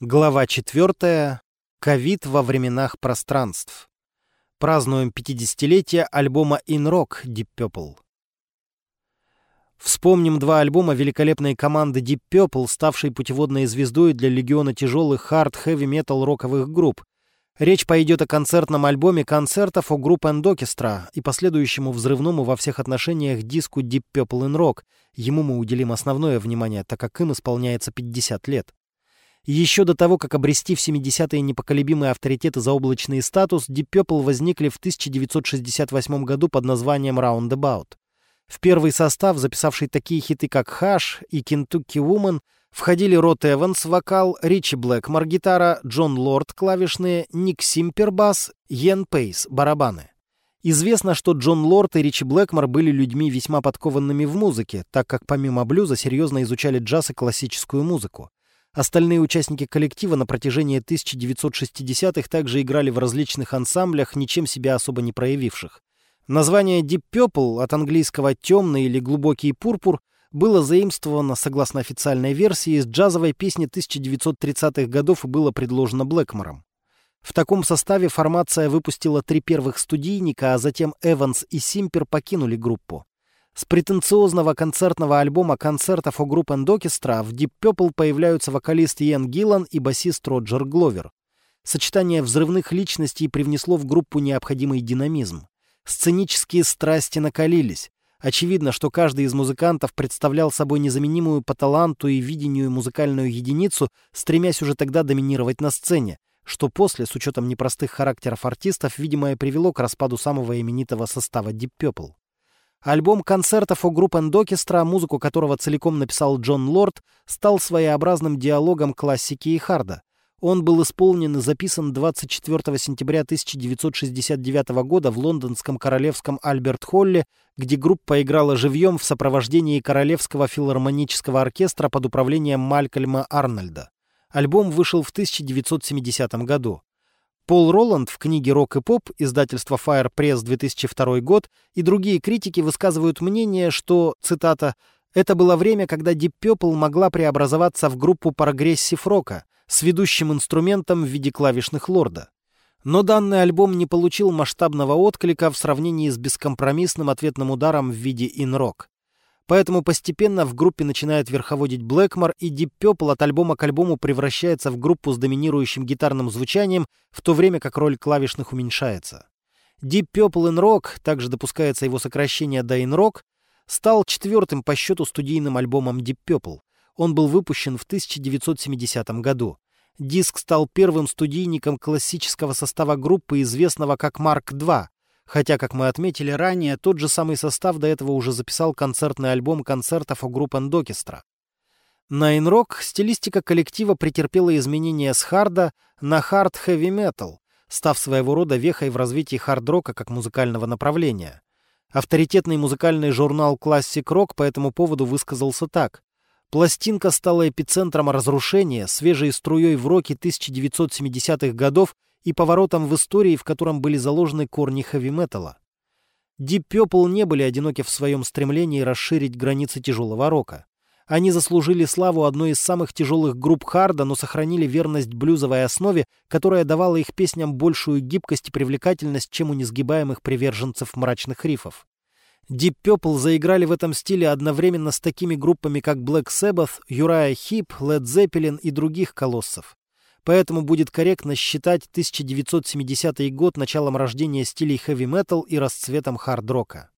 Глава 4. Ковид во временах пространств. Празднуем 50-летие альбома In Rock Deep Purple. Вспомним два альбома великолепной команды Deep Purple, ставшей путеводной звездой для легиона тяжелых хард-хэви-метал роковых групп. Речь пойдет о концертном альбоме концертов о групп End Orchestra и последующему взрывному во всех отношениях диску Deep Purple in Rock. Ему мы уделим основное внимание, так как им исполняется 50 лет. Еще до того, как обрести в 70-е непоколебимый авторитет и заоблачный статус, Deep Purple возникли в 1968 году под названием Roundabout. В первый состав, записавший такие хиты, как «Hush» и «Kentucky Woman», входили Рот Эванс, вокал, Ричи Блэкмор, гитара, Джон Лорд, клавишные, Ник Симпер, бас, Йен Пейс, барабаны. Известно, что Джон Лорд и Ричи Блэкмор были людьми весьма подкованными в музыке, так как помимо блюза серьезно изучали джаз и классическую музыку. Остальные участники коллектива на протяжении 1960-х также играли в различных ансамблях, ничем себя особо не проявивших. Название Deep Purple от английского «темный» или «глубокий пурпур» было заимствовано, согласно официальной версии, из джазовой песни 1930-х годов и было предложено Блэкмором. В таком составе формация выпустила три первых студийника, а затем Эванс и Симпер покинули группу. С претенциозного концертного альбома концертов у группы Эндокестра в Deep Purple появляются вокалист Иэн Гиллан и басист Роджер Гловер. Сочетание взрывных личностей привнесло в группу необходимый динамизм. Сценические страсти накалились. Очевидно, что каждый из музыкантов представлял собой незаменимую по таланту и видению музыкальную единицу, стремясь уже тогда доминировать на сцене, что после, с учетом непростых характеров артистов, видимо, и привело к распаду самого именитого состава Deep Purple. Альбом концертов у группы Эндокестра, музыку которого целиком написал Джон Лорд, стал своеобразным диалогом классики и харда. Он был исполнен и записан 24 сентября 1969 года в лондонском королевском Альберт-Холле, где группа играла живьем в сопровождении Королевского филармонического оркестра под управлением Малькольма Арнольда. Альбом вышел в 1970 году. Пол Роланд в книге «Рок и поп» издательства Fire Press 2002 год и другие критики высказывают мнение, что, цитата, «это было время, когда Deep Purple могла преобразоваться в группу прогрессив-рока с ведущим инструментом в виде клавишных лорда». Но данный альбом не получил масштабного отклика в сравнении с бескомпромиссным ответным ударом в виде ин-рок. Поэтому постепенно в группе начинает верховодить Блэкмор, и Deep Purple от альбома к альбому превращается в группу с доминирующим гитарным звучанием, в то время как роль клавишных уменьшается. Deep Purple in Rock, также допускается его сокращение до In Rock, стал четвертым по счету студийным альбомом Deep Purple. Он был выпущен в 1970 году. Диск стал первым студийником классического состава группы, известного как Mark II, Хотя, как мы отметили ранее, тот же самый состав до этого уже записал концертный альбом концертов у группы Эндокестра. На инрок стилистика коллектива претерпела изменения с харда на хард-хэви-метал, став своего рода вехой в развитии хард-рока как музыкального направления. Авторитетный музыкальный журнал Classic Rock по этому поводу высказался так. Пластинка стала эпицентром разрушения, свежей струей в роке 1970-х годов и поворотом в истории, в котором были заложены корни хэви-металла. Deep Purple не были одиноки в своем стремлении расширить границы тяжелого рока. Они заслужили славу одной из самых тяжелых групп харда, но сохранили верность блюзовой основе, которая давала их песням большую гибкость и привлекательность, чем у несгибаемых приверженцев мрачных рифов. Deep Purple заиграли в этом стиле одновременно с такими группами, как Black Sabbath, Uriah Heep, Led Zeppelin и других колоссов. Поэтому будет корректно считать 1970 год началом рождения стилей хэви-метал и расцветом хард-рока.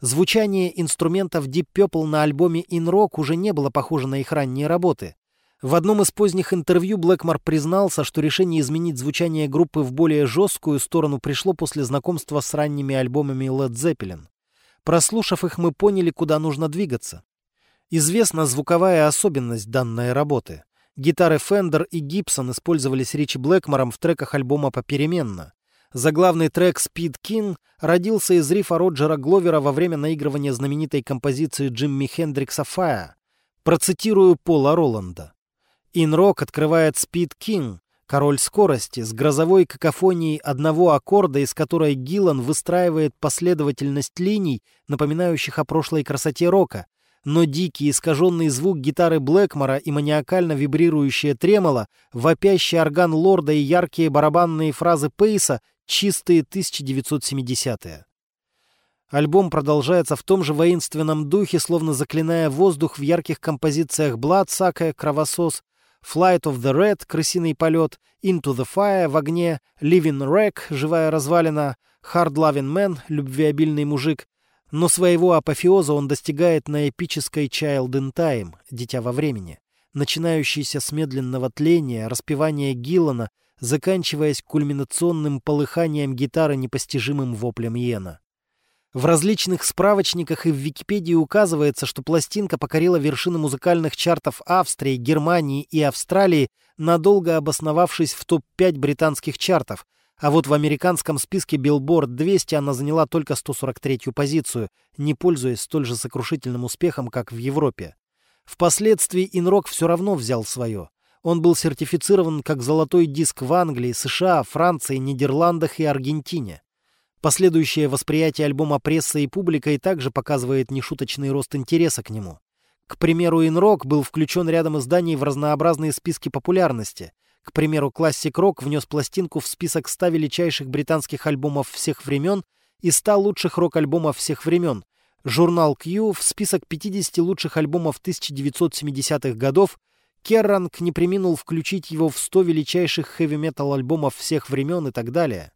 Звучание инструментов Deep Purple на альбоме In Rock уже не было похоже на их ранние работы. В одном из поздних интервью Блэкмор признался, что решение изменить звучание группы в более жесткую сторону пришло после знакомства с ранними альбомами Led Zeppelin. Прослушав их, мы поняли, куда нужно двигаться. Известна звуковая особенность данной работы. Гитары Fender и Gibson использовались Ричи Блэкмором в треках альбома попеременно. Заглавный трек «Speed King» родился из рифа Роджера Гловера во время наигрывания знаменитой композиции Джимми Хендрикса «Fire». Процитирую Пола Роланда. «Инрок» открывает «Speed King», король скорости, с грозовой какофонией одного аккорда, из которой Гиллан выстраивает последовательность линий, напоминающих о прошлой красоте рока, но дикий искаженный звук гитары Блэкмора и маниакально вибрирующее тремоло, вопящий орган Лорда и яркие барабанные фразы Пейса — чистые 1970-е. Альбом продолжается в том же воинственном духе, словно заклиная воздух в ярких композициях «Бладсака», «Кровосос», «Flight of the Red», «Крысиный полет», «Into the Fire», «В огне», «Living Wreck», «Живая развалина», «Hard Loving Man», «Любвеобильный мужик», но своего апофеоза он достигает на эпической Child in Time, Дитя во времени, начинающейся с медленного тления, распевания Гиллана, заканчиваясь кульминационным полыханием гитары непостижимым воплем Йена. В различных справочниках и в Википедии указывается, что пластинка покорила вершины музыкальных чартов Австрии, Германии и Австралии, надолго обосновавшись в топ-5 британских чартов, а вот в американском списке Billboard 200 она заняла только 143-ю позицию, не пользуясь столь же сокрушительным успехом, как в Европе. Впоследствии Инрок все равно взял свое. Он был сертифицирован как золотой диск в Англии, США, Франции, Нидерландах и Аргентине. Последующее восприятие альбома прессой и публикой также показывает нешуточный рост интереса к нему. К примеру, Инрок был включен рядом изданий в разнообразные списки популярности – к примеру, Classic Rock внес пластинку в список 100 величайших британских альбомов всех времен и 100 лучших рок-альбомов всех времен. Журнал Q в список 50 лучших альбомов 1970-х годов. Керранг не приминул включить его в 100 величайших хэви-метал альбомов всех времен и так далее.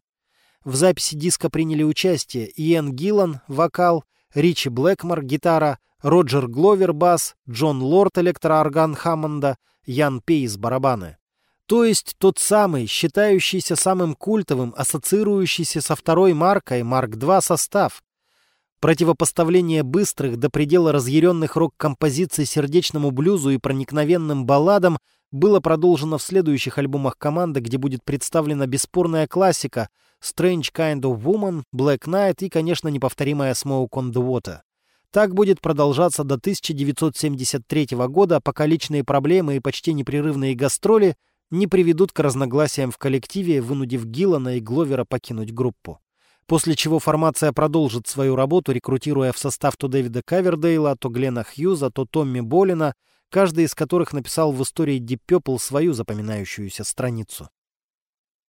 В записи диска приняли участие Иэн Гиллан – вокал, Ричи Блэкмор – гитара, Роджер Гловер – бас, Джон Лорд – электроорган Хаммонда, Ян Пейс – барабаны. То есть тот самый, считающийся самым культовым, ассоциирующийся со второй маркой Марк II состав. Противопоставление быстрых до предела разъяренных рок-композиций сердечному блюзу и проникновенным балладам было продолжено в следующих альбомах команды, где будет представлена бесспорная классика Strange Kind of Woman, Black Knight и, конечно, неповторимая Smoke on the Water. Так будет продолжаться до 1973 года, пока личные проблемы и почти непрерывные гастроли – не приведут к разногласиям в коллективе, вынудив Гиллана и Гловера покинуть группу. После чего формация продолжит свою работу, рекрутируя в состав то Дэвида Кавердейла, то Глена Хьюза, то Томми Болина, каждый из которых написал в истории Deep Purple свою запоминающуюся страницу.